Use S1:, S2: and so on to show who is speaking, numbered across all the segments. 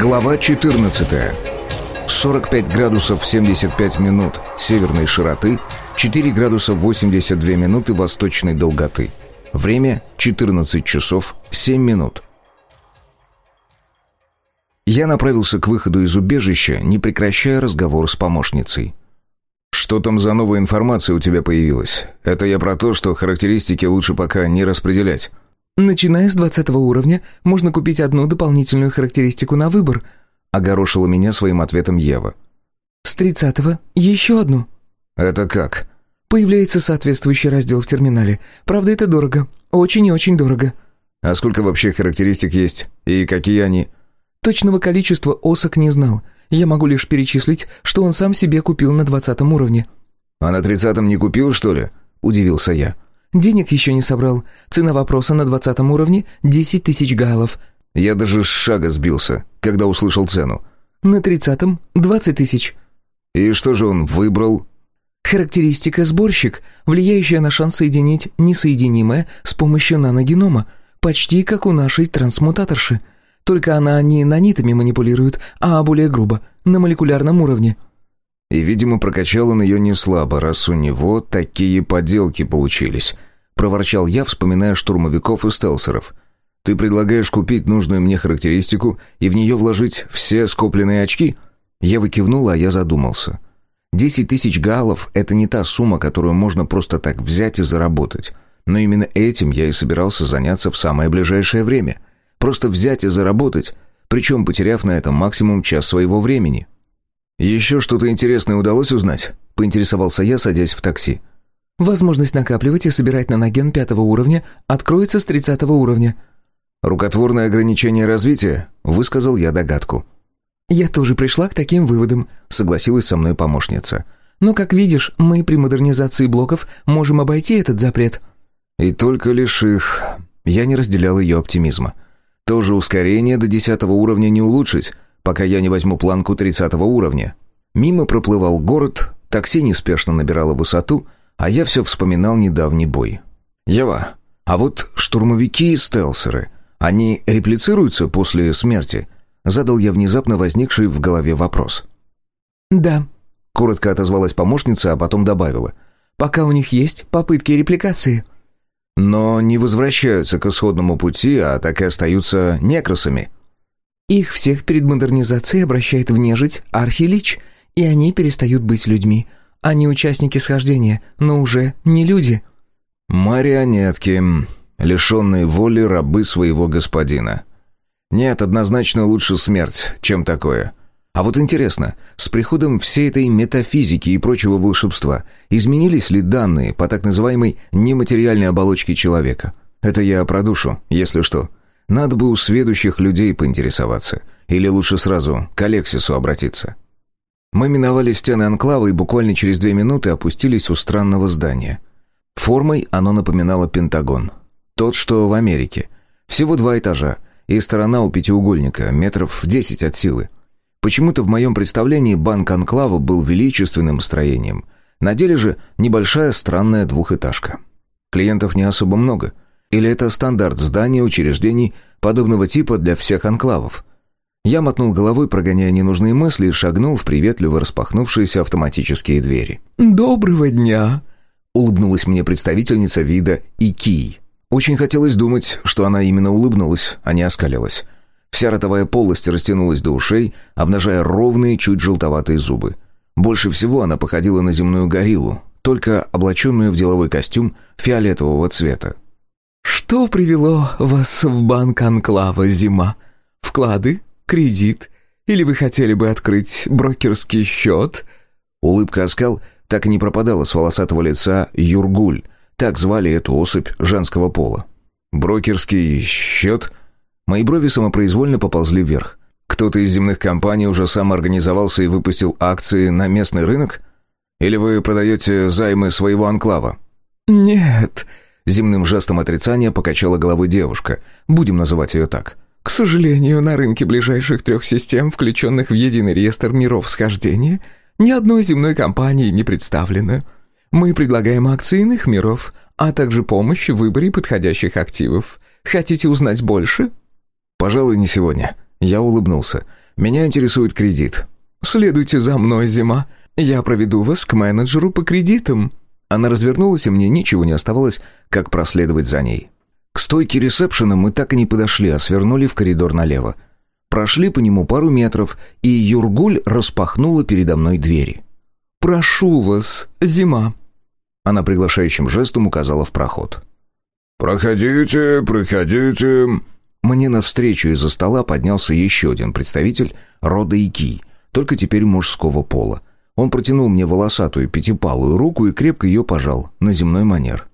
S1: Глава 14. 45 градусов 75 минут северной широты, 4 градуса 82 минуты восточной долготы. Время 14 часов 7 минут. Я направился к выходу из убежища, не прекращая разговор с помощницей. «Что там за новая информация у тебя появилась? Это я про то, что характеристики лучше пока не распределять».
S2: Начиная с 20 уровня, можно купить одну дополнительную характеристику на выбор, огорошила меня своим ответом Ева. С 30 еще одну.
S1: Это как?
S2: Появляется соответствующий раздел в терминале. Правда, это дорого. Очень и очень дорого.
S1: А сколько вообще характеристик есть? И какие они?
S2: Точного количества Осок не знал. Я могу лишь перечислить, что он сам себе купил на 20 уровне.
S1: А на 30 не купил, что ли? Удивился я.
S2: Денег еще не собрал. Цена вопроса на двадцатом уровне — десять тысяч галов».
S1: Я даже с шага сбился, когда услышал цену.
S2: «На тридцатом — двадцать тысяч».
S1: «И что же он выбрал?»
S2: «Характеристика сборщик, влияющая на шанс соединить несоединимое с помощью наногенома, почти как у нашей трансмутаторши. Только она не нанитами манипулирует, а более грубо, на молекулярном уровне».
S1: И, видимо, прокачал он ее не слабо, раз у него такие поделки получились. Проворчал я, вспоминая штурмовиков и стелсеров. Ты предлагаешь купить нужную мне характеристику и в нее вложить все скопленные очки? Я выкивнул, а я задумался. Десять тысяч галлов — это не та сумма, которую можно просто так взять и заработать. Но именно этим я и собирался заняться в самое ближайшее время. Просто взять и заработать, причем потеряв на этом максимум час своего времени. «Еще что-то интересное удалось узнать?» — поинтересовался я, садясь в такси.
S2: «Возможность накапливать и собирать наноген пятого уровня откроется с тридцатого уровня».
S1: «Рукотворное ограничение развития?» — высказал я догадку.
S2: «Я тоже пришла к таким выводам», — согласилась со мной помощница. «Но, как видишь, мы при модернизации блоков можем обойти этот запрет».
S1: «И только лишь их...» Я не разделял ее оптимизма. «Тоже ускорение до десятого уровня не улучшить, пока я не возьму планку 30 уровня. Мимо проплывал город, такси неспешно набирало высоту, а я все вспоминал недавний бой. «Ева, а вот штурмовики и стелсеры, они реплицируются после смерти?» Задал я внезапно возникший в голове вопрос.
S2: «Да», —
S1: коротко отозвалась помощница, а потом добавила.
S2: «Пока у них есть попытки репликации».
S1: «Но не возвращаются к исходному пути, а так и остаются некросами».
S2: Их всех перед модернизацией обращает в нежить Архилич, и они перестают быть людьми. Они участники схождения, но уже не люди».
S1: «Марионетки, лишенные воли рабы своего господина. Нет, однозначно лучше смерть, чем такое. А вот интересно, с приходом всей этой метафизики и прочего волшебства изменились ли данные по так называемой нематериальной оболочке человека? Это я про душу, если что. Надо бы у сведущих людей поинтересоваться. Или лучше сразу к Алексису обратиться. Мы миновали стены анклава и буквально через две минуты опустились у странного здания. Формой оно напоминало Пентагон. Тот, что в Америке. Всего два этажа, и сторона у пятиугольника, метров десять от силы. Почему-то в моем представлении банк анклава был величественным строением. На деле же небольшая странная двухэтажка. Клиентов не особо много — или это стандарт здания учреждений подобного типа для всех анклавов? Я мотнул головой, прогоняя ненужные мысли, и шагнул в приветливо распахнувшиеся автоматические двери.
S2: «Доброго дня!»
S1: — улыбнулась мне представительница вида Икий. Очень хотелось думать, что она именно улыбнулась, а не оскалилась. Вся ротовая полость растянулась до ушей, обнажая ровные, чуть желтоватые зубы. Больше всего она походила на земную гориллу, только облаченную в деловой костюм фиолетового цвета.
S2: «Что привело вас в банк Анклава, Зима? Вклады? Кредит? Или вы хотели бы открыть брокерский счет?»
S1: Улыбка оскал так и не пропадала с волосатого лица Юргуль. Так звали эту особь женского пола. «Брокерский счет?» Мои брови самопроизвольно поползли вверх. Кто-то из земных компаний уже сам организовался и выпустил акции на местный рынок? Или вы продаете займы своего анклава?
S2: «Нет»,
S1: Земным жестом отрицания покачала головой девушка. Будем называть ее так.
S2: «К сожалению, на рынке ближайших трех систем, включенных в единый реестр миров схождения, ни одной земной компании не представлено. Мы предлагаем акции иных миров, а также помощь в выборе подходящих активов. Хотите узнать больше?»
S1: «Пожалуй, не сегодня». Я улыбнулся. Меня интересует кредит.
S2: «Следуйте за мной, Зима. Я проведу вас к менеджеру по кредитам».
S1: Она развернулась, и мне ничего не оставалось, как проследовать за ней. К стойке ресепшена мы так и не подошли, а свернули в коридор налево. Прошли по нему пару метров, и Юргуль распахнула передо мной двери.
S2: «Прошу вас, зима».
S1: Она приглашающим жестом указала в проход.
S3: «Проходите, проходите».
S1: Мне навстречу из-за стола поднялся еще один представитель рода Ики, только теперь мужского пола. Он протянул мне волосатую пятипалую руку и крепко ее пожал, на земной манер.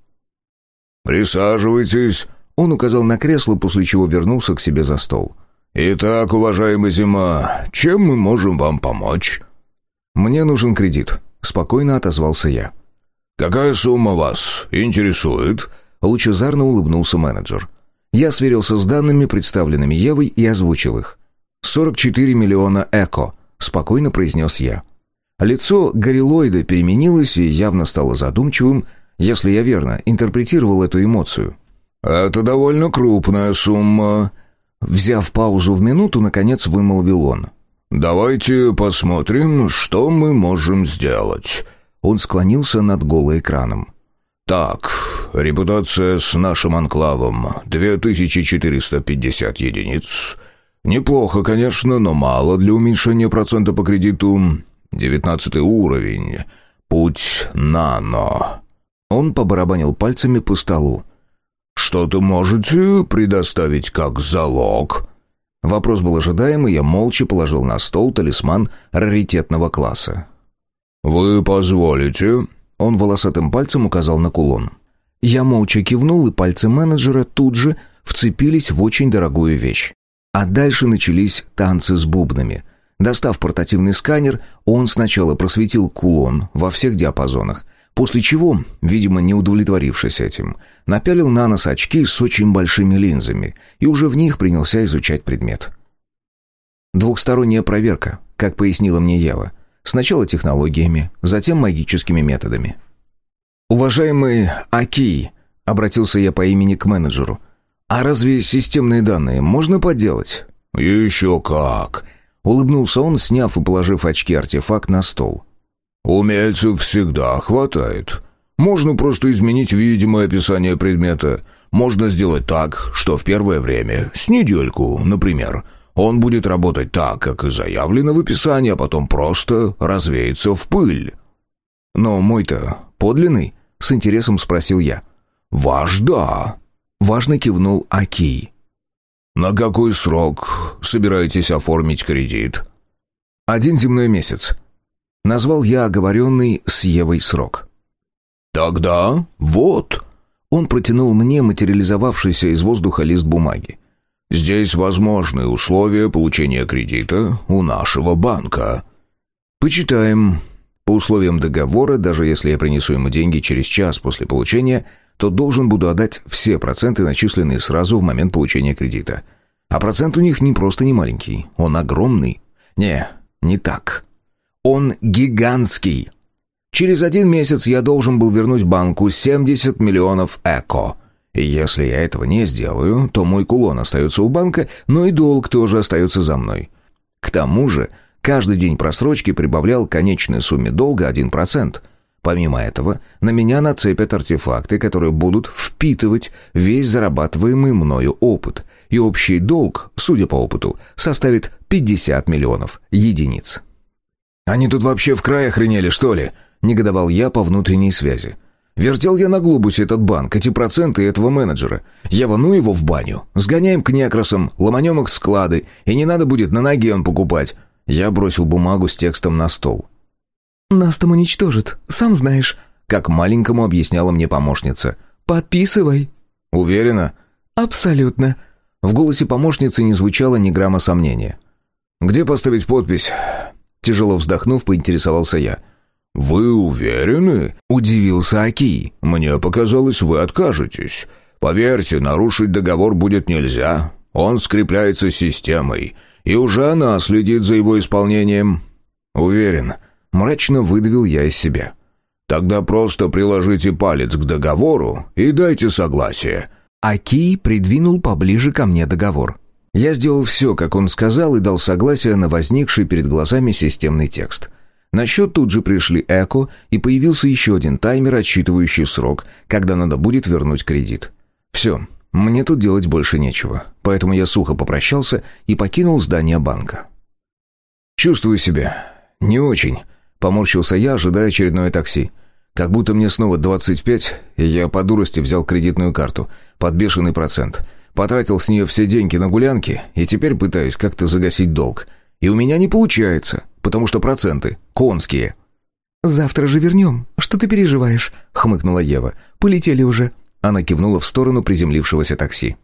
S3: «Присаживайтесь», —
S1: он указал на кресло, после чего вернулся к себе за стол.
S3: «Итак, уважаемый Зима, чем мы можем вам помочь?»
S1: «Мне нужен кредит», — спокойно отозвался я.
S3: «Какая сумма вас интересует?»
S1: Лучезарно улыбнулся менеджер. Я сверился с данными, представленными Евой, и озвучил их. «44 миллиона эко», — спокойно произнес я. Лицо горилоида переменилось и явно стало задумчивым, если я верно интерпретировал эту эмоцию.
S3: «Это довольно крупная сумма»,
S1: Взяв паузу в минуту, наконец вымолвил он.
S3: «Давайте посмотрим, что мы можем сделать».
S1: Он склонился над голоэкраном.
S3: «Так, репутация с нашим анклавом — 2450 единиц. Неплохо, конечно, но мало для уменьшения процента по кредиту. Девятнадцатый уровень. Путь нано».
S1: Он побарабанил пальцами по столу.
S3: «Что-то можете предоставить как залог?»
S1: Вопрос был ожидаемый, я молча положил на стол талисман раритетного класса.
S3: «Вы позволите?»
S1: Он волосатым пальцем указал на кулон. Я молча кивнул, и пальцы менеджера тут же вцепились в очень дорогую вещь. А дальше начались танцы с бубнами. Достав портативный сканер, он сначала просветил кулон во всех диапазонах, После чего, видимо, не удовлетворившись этим, напялил на нос очки с очень большими линзами и уже в них принялся изучать предмет. Двухсторонняя проверка, как пояснила мне Ева. Сначала технологиями, затем магическими методами. «Уважаемый Аки», — обратился я по имени к менеджеру, «а разве системные данные можно подделать?»
S3: «Еще как!»
S1: — улыбнулся он, сняв и положив очки-артефакт на стол.
S3: «Умельцев всегда хватает. Можно просто изменить видимое описание предмета. Можно сделать так, что в первое время, с недельку, например, он будет работать так, как и заявлено в описании, а потом просто развеется в пыль».
S1: «Но мой-то подлинный?» — с интересом спросил я.
S3: «Ваш да», —
S1: важно кивнул Акий.
S3: «На какой срок собираетесь оформить кредит?»
S1: «Один земной месяц», Назвал я оговоренный с Евой срок.
S3: «Тогда вот...»
S1: Он протянул мне материализовавшийся из воздуха лист бумаги.
S3: «Здесь возможны условия получения кредита у нашего банка».
S1: «Почитаем. По условиям договора, даже если я принесу ему деньги через час после получения, то должен буду отдать все проценты, начисленные сразу в момент получения кредита. А процент у них не просто не маленький, он огромный. Не, не так. Он гигантский. Через один месяц я должен был вернуть банку 70 миллионов эко. И если я этого не сделаю, то мой кулон остается у банка, но и долг тоже остается за мной. К тому же, каждый день просрочки прибавлял конечной сумме долга 1%. Помимо этого, на меня нацепят артефакты, которые будут впитывать весь зарабатываемый мною опыт, и общий долг, судя по опыту, составит 50 миллионов единиц. «Они тут вообще в край охренели, что ли?» — негодовал я по внутренней связи. «Вертел я на глобусе этот банк, эти проценты этого менеджера. Я вону его в баню. Сгоняем к некрасам, ломанем их склады, и не надо будет на ноге он покупать». Я бросил бумагу с текстом на стол.
S2: «Нас там уничтожат, сам знаешь», —
S1: как маленькому объясняла мне помощница.
S2: «Подписывай».
S1: «Уверена?»
S2: «Абсолютно».
S1: В голосе помощницы не звучало ни грамма сомнения. «Где поставить подпись?» Тяжело вздохнув, поинтересовался я.
S3: «Вы уверены?»
S1: — удивился Аки.
S3: «Мне показалось, вы откажетесь. Поверьте, нарушить договор будет нельзя. Он скрепляется системой, и уже она следит за его исполнением».
S1: «Уверен». Мрачно выдавил я из себя.
S3: «Тогда просто приложите палец к договору и дайте согласие».
S1: Аки придвинул поближе ко мне договор. Я сделал все, как он сказал, и дал согласие на возникший перед глазами системный текст. На счет тут же пришли эко, и появился еще один таймер, отсчитывающий срок, когда надо будет вернуть кредит. Все, мне тут делать больше нечего, поэтому я сухо попрощался и покинул здание банка. «Чувствую себя не очень», — поморщился я, ожидая очередное такси. «Как будто мне снова 25, и я по дурости взял кредитную карту под бешеный процент. Потратил с нее все деньги на гулянки, и теперь пытаюсь как-то загасить долг. И у меня не получается, потому что проценты конские».
S2: «Завтра же вернем. Что ты переживаешь?» — хмыкнула Ева. «Полетели уже».
S1: Она кивнула в сторону приземлившегося такси.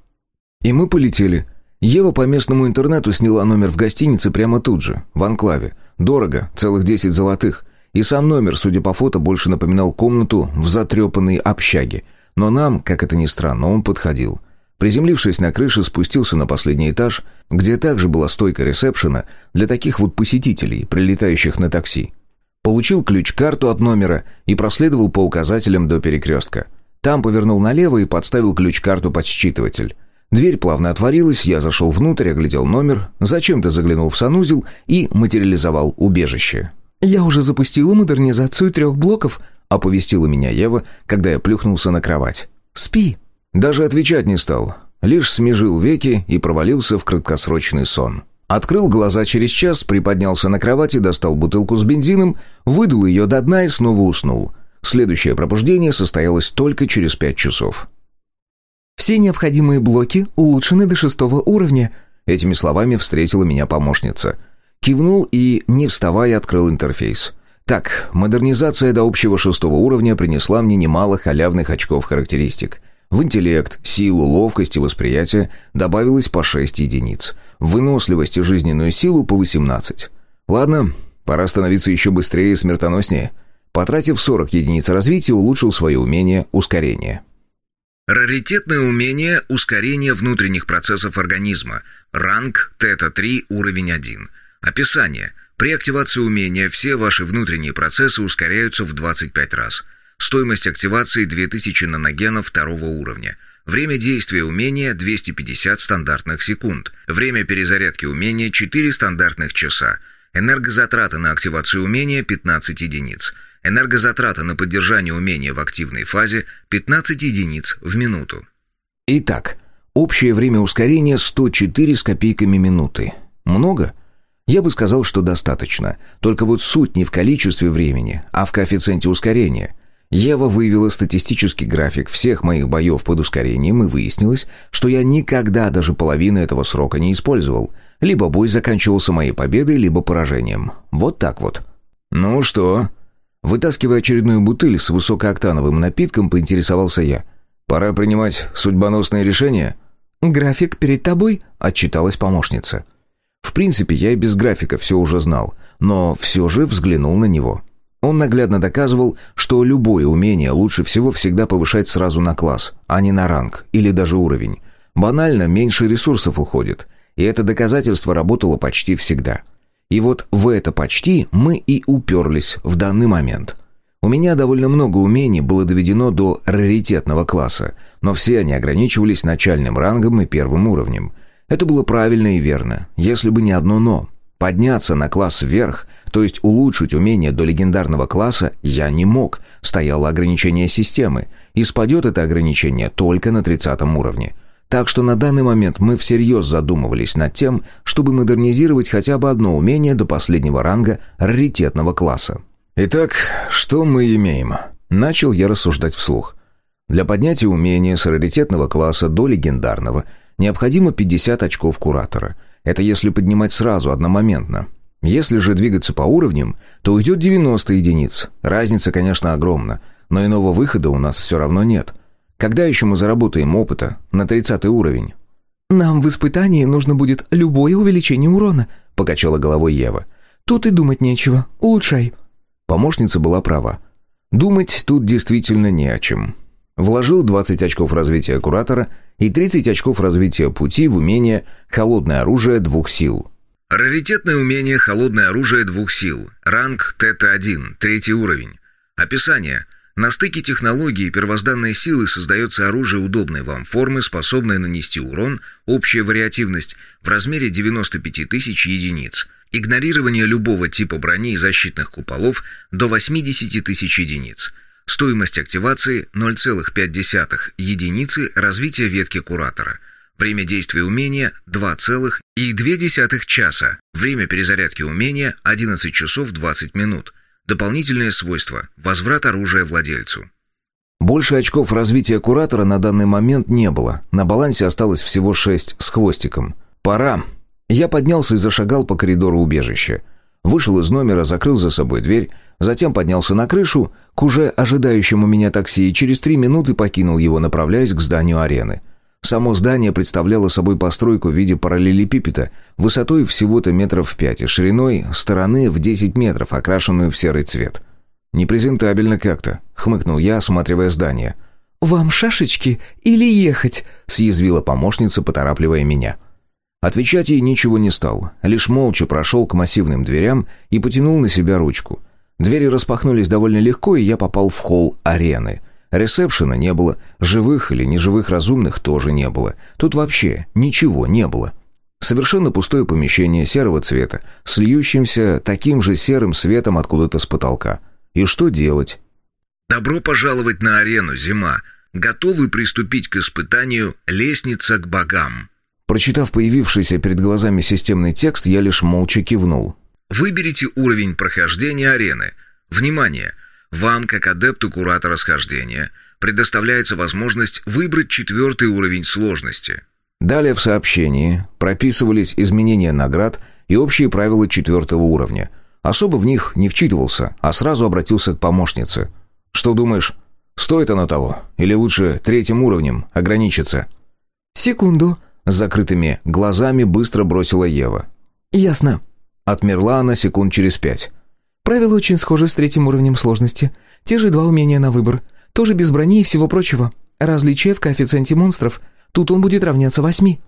S1: И мы полетели. Ева по местному интернету сняла номер в гостинице прямо тут же, в анклаве. Дорого, целых десять золотых. И сам номер, судя по фото, больше напоминал комнату в затрепанной общаге. Но нам, как это ни странно, он подходил. Приземлившись на крыше, спустился на последний этаж, где также была стойка ресепшена для таких вот посетителей, прилетающих на такси. Получил ключ-карту от номера и проследовал по указателям до перекрестка. Там повернул налево и подставил ключ-карту под считыватель. Дверь плавно отворилась, я зашел внутрь, оглядел номер, зачем-то заглянул в санузел и материализовал убежище.
S2: «Я уже запустила модернизацию трех блоков», —
S1: оповестила меня Ева, когда я плюхнулся на кровать.
S2: «Спи».
S1: Даже отвечать не стал, лишь смежил веки и провалился в краткосрочный сон. Открыл глаза через час, приподнялся на кровати, достал бутылку с бензином, выдул ее до дна и снова уснул. Следующее пробуждение состоялось только через пять часов.
S2: «Все необходимые блоки улучшены до шестого уровня»,
S1: Этими словами встретила меня помощница. Кивнул и, не вставая, открыл интерфейс. Так, модернизация до общего шестого уровня принесла мне немало халявных очков характеристик. В интеллект, силу, ловкость и восприятие добавилось по 6 единиц. В выносливость и жизненную силу по 18. Ладно, пора становиться еще быстрее и смертоноснее. Потратив 40 единиц развития, улучшил свое умение ускорения.
S4: Раритетное умение ускорения внутренних процессов организма. Ранг Тета-3, уровень 1. Описание. При активации умения все ваши внутренние процессы ускоряются в 25 раз. Стоимость активации 2000 наногенов второго уровня. Время действия умения 250 стандартных секунд. Время перезарядки умения 4 стандартных часа. Энергозатраты на активацию умения 15 единиц. Энергозатраты на поддержание умения в активной фазе 15 единиц в минуту.
S1: Итак, общее время ускорения 104 с копейками минуты. Много? Я бы сказал, что достаточно. Только вот суть не в количестве времени, а в коэффициенте ускорения. Ева выявила статистический график всех моих боев под ускорением и выяснилось, что я никогда даже половины этого срока не использовал. Либо бой заканчивался моей победой, либо поражением. Вот так вот. «Ну что?» Вытаскивая очередную бутыль с высокооктановым напитком, поинтересовался я. «Пора принимать судьбоносные решения?»
S2: «График перед тобой?» — отчиталась помощница.
S1: В принципе, я и без графика все уже знал, но все же взглянул на него. Он наглядно доказывал, что любое умение лучше всего всегда повышать сразу на класс, а не на ранг или даже уровень. Банально меньше ресурсов уходит, и это доказательство работало почти всегда. И вот в это почти мы и уперлись в данный момент. У меня довольно много умений было доведено до раритетного класса, но все они ограничивались начальным рангом и первым уровнем. Это было правильно и верно, если бы не одно «но». Подняться на класс вверх, то есть улучшить умение до легендарного класса, я не мог, стояло ограничение системы, и спадет это ограничение только на 30 уровне. Так что на данный момент мы всерьез задумывались над тем, чтобы модернизировать хотя бы одно умение до последнего ранга раритетного класса. «Итак, что мы имеем?» Начал я рассуждать вслух. Для поднятия умения с раритетного класса до легендарного необходимо 50 очков куратора. Это если поднимать сразу, одномоментно. Если же двигаться по уровням, то уйдет 90 единиц. Разница, конечно, огромна, но иного выхода у нас все равно нет. Когда еще мы заработаем опыта на 30 уровень?
S2: «Нам в испытании нужно будет любое увеличение урона», — покачала головой Ева. «Тут и думать нечего. Улучшай».
S1: Помощница была права. Думать тут действительно не о чем. Вложил 20 очков развития Куратора и 30 очков развития пути в умение «Холодное оружие двух сил».
S4: Раритетное умение «Холодное оружие двух сил». Ранг Тета-1, третий уровень. Описание. На стыке технологии и первозданной силы создается оружие удобной вам формы, способное нанести урон, общая вариативность в размере 95 тысяч единиц, игнорирование любого типа брони и защитных куполов до 80 тысяч единиц. Стоимость активации 0,5 единицы развития ветки Куратора. Время действия умения 2,2 часа. Время перезарядки умения 11 часов 20 минут. Дополнительные свойства. Возврат оружия владельцу.
S1: Больше очков развития Куратора на данный момент не было. На балансе осталось всего шесть с хвостиком. «Пора». Я поднялся и зашагал по коридору убежища. Вышел из номера, закрыл за собой дверь, затем поднялся на крышу к уже ожидающему меня такси и через три минуты покинул его, направляясь к зданию арены. Само здание представляло собой постройку в виде параллелепипеда, высотой всего-то метров в пять и шириной стороны в 10 метров, окрашенную в серый цвет. «Непрезентабельно как-то», — хмыкнул я, осматривая здание.
S2: «Вам шашечки или ехать?»
S1: — съязвила помощница, поторапливая меня. Отвечать ей ничего не стал, лишь молча прошел к массивным дверям и потянул на себя ручку. Двери распахнулись довольно легко, и я попал в холл арены — Ресепшена не было, живых или неживых разумных тоже не было. Тут вообще ничего не было. Совершенно пустое помещение серого цвета, с льющимся таким же серым светом откуда-то с потолка. И что делать?
S4: «Добро пожаловать на арену, зима. Готовы приступить к испытанию «Лестница к богам».
S1: Прочитав появившийся перед глазами системный текст, я лишь молча кивнул.
S4: Выберите уровень прохождения арены. Внимание! Вам, как адепту куратора схождения, предоставляется возможность выбрать четвертый уровень сложности.
S1: Далее в сообщении прописывались изменения наград и общие правила четвертого уровня. Особо в них не вчитывался, а сразу обратился к помощнице. «Что думаешь, стоит оно того? Или лучше третьим уровнем ограничиться?»
S2: «Секунду», —
S1: с закрытыми глазами быстро бросила Ева.
S2: «Ясно».
S1: Отмерла она секунд через пять.
S2: Правила очень схожи с третьим уровнем сложности. Те же два умения на выбор. Тоже без брони и всего прочего. Различие в коэффициенте монстров. Тут он будет равняться восьми.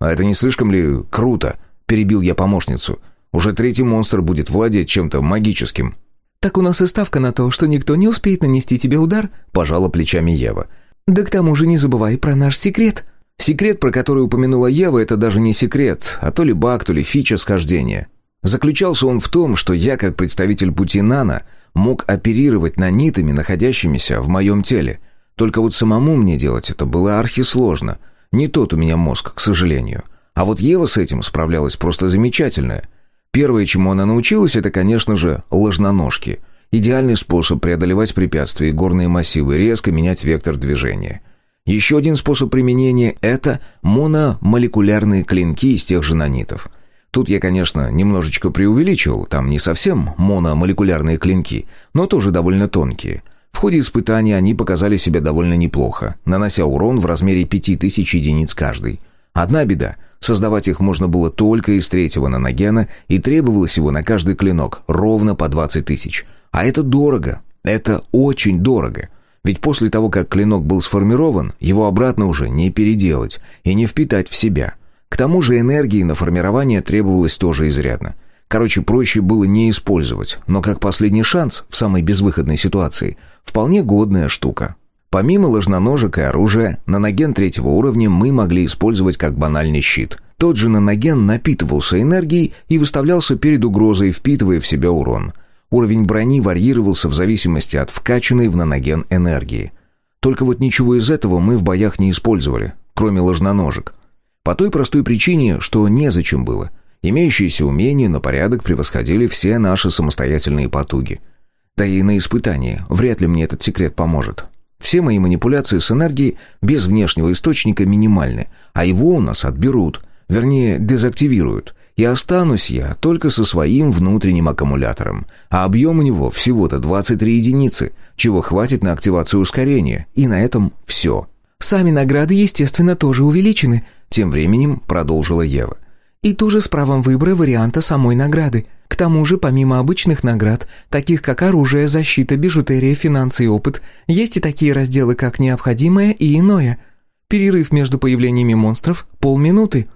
S1: «А это не слишком ли круто?» – перебил я помощницу. «Уже третий монстр будет владеть чем-то магическим».
S2: «Так у нас и ставка на то, что никто не успеет нанести тебе удар», – пожала плечами Ева. «Да к тому же не забывай про наш секрет».
S1: Секрет, про который упомянула Ева, это даже не секрет, а то ли баг, то ли фича схождения. Заключался он в том, что я, как представитель пути Нана, мог оперировать нанитами, находящимися в моем теле. Только вот самому мне делать это было архисложно. Не тот у меня мозг, к сожалению. А вот Ева с этим справлялась просто замечательно. Первое, чему она научилась, это, конечно же, ложноножки. Идеальный способ преодолевать препятствия и горные массивы, резко менять вектор движения. Еще один способ применения – это мономолекулярные клинки из тех же нанитов – Тут я, конечно, немножечко преувеличил, там не совсем мономолекулярные клинки, но тоже довольно тонкие. В ходе испытаний они показали себя довольно неплохо, нанося урон в размере 5000 единиц каждый. Одна беда — создавать их можно было только из третьего наногена, и требовалось его на каждый клинок ровно по 20 тысяч. А это дорого, это очень дорого. Ведь после того, как клинок был сформирован, его обратно уже не переделать и не впитать в себя — к тому же энергии на формирование требовалось тоже изрядно. Короче, проще было не использовать, но как последний шанс в самой безвыходной ситуации, вполне годная штука. Помимо ложноножек и оружия, наноген третьего уровня мы могли использовать как банальный щит. Тот же наноген напитывался энергией и выставлялся перед угрозой, впитывая в себя урон. Уровень брони варьировался в зависимости от вкачанной в наноген энергии. Только вот ничего из этого мы в боях не использовали, кроме ложноножек. По той простой причине, что незачем было. Имеющиеся умения на порядок превосходили все наши самостоятельные потуги. Да и на испытании вряд ли мне этот секрет поможет. Все мои манипуляции с энергией без внешнего источника минимальны, а его у нас отберут, вернее, дезактивируют, и останусь я только со своим внутренним аккумулятором, а объем у него всего-то 23 единицы, чего хватит на активацию ускорения, и на этом все.
S2: Сами награды, естественно, тоже увеличены», —
S1: тем временем продолжила Ева.
S2: «И тоже с правом выбора варианта самой награды. К тому же, помимо обычных наград, таких как оружие, защита, бижутерия, финансы и опыт, есть и такие разделы, как необходимое и иное. Перерыв между появлениями монстров — полминуты».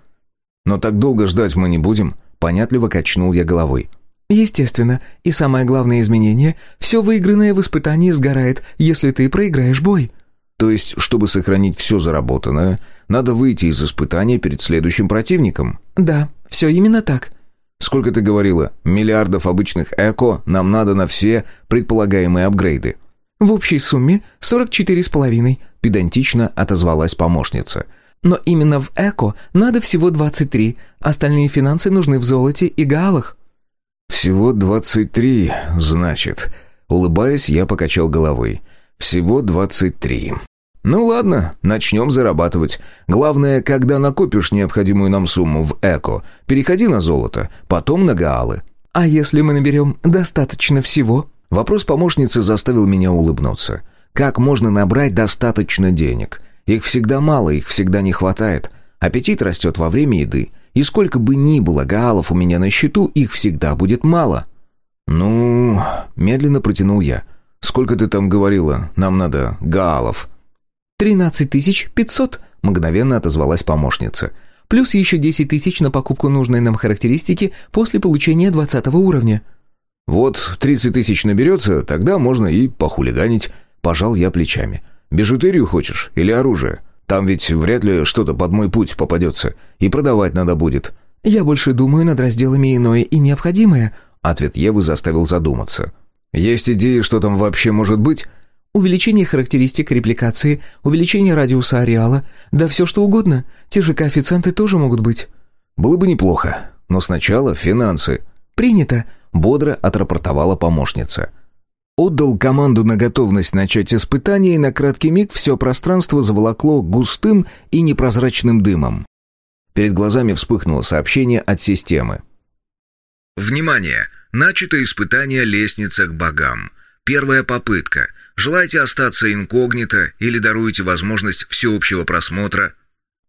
S1: «Но так долго ждать мы не будем», — понятливо качнул я головой.
S2: Естественно, и самое главное изменение – все выигранное в испытании сгорает, если ты проиграешь бой.
S1: То есть, чтобы сохранить все заработанное, надо выйти из испытания перед следующим противником?
S2: Да, все именно так.
S1: Сколько ты говорила, миллиардов обычных эко нам надо на все предполагаемые апгрейды?
S2: В общей сумме 44,5, педантично отозвалась помощница. Но именно в эко надо всего 23, остальные финансы нужны в золоте и галах.
S1: «Всего двадцать три, значит». Улыбаясь, я покачал головой. «Всего двадцать три». «Ну ладно, начнем зарабатывать. Главное, когда накопишь необходимую нам сумму в эко, переходи на золото, потом на гаалы».
S2: «А если мы наберем достаточно всего?»
S1: Вопрос помощницы заставил меня улыбнуться. «Как можно набрать достаточно денег? Их всегда мало, их всегда не хватает. Аппетит растет во время еды. И сколько бы ни было гаалов у меня на счету, их всегда будет мало». «Ну...» — медленно протянул я. «Сколько ты там говорила? Нам надо гаалов».
S2: «Тринадцать тысяч пятьсот», — мгновенно отозвалась помощница. «Плюс еще десять тысяч на покупку нужной нам характеристики после получения двадцатого уровня».
S1: «Вот тридцать тысяч наберется, тогда можно и похулиганить», — пожал я плечами. «Бижутерию хочешь или оружие? Там ведь вряд ли что-то под мой путь попадется, и продавать надо будет».
S2: «Я больше думаю над разделами иное и необходимое», —
S1: ответ Евы заставил задуматься. «Есть идеи, что там вообще может быть?»
S2: Увеличение характеристик репликации, увеличение радиуса ареала, да все что угодно. Те же коэффициенты тоже могут быть.
S1: Было бы неплохо, но сначала финансы.
S2: Принято,
S1: бодро отрапортовала помощница. Отдал команду на готовность начать испытание, и на краткий миг все пространство заволокло густым и непрозрачным дымом. Перед глазами вспыхнуло сообщение от системы.
S4: «Внимание! Начато испытание лестница к богам. Первая попытка. Желаете остаться инкогнито или даруете возможность всеобщего просмотра?»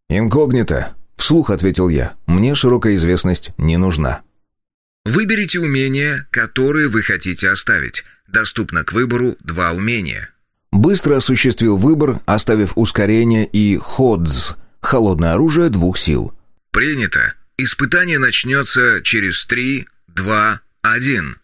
S1: «Инкогнито», — вслух ответил я. «Мне широкая известность не нужна».
S4: Выберите умения, которые вы хотите оставить. Доступно к выбору два умения.
S1: Быстро осуществил выбор, оставив ускорение и ходз – холодное оружие двух сил.
S4: Принято. Испытание начнется через три, два, один.